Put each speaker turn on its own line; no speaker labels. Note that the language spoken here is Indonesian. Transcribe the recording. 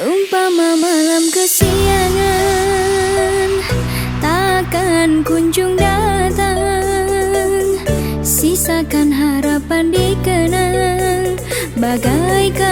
Umpama malam kesiangan Takkan kunjung datang. Sisakan harapan dikenang Bagaikan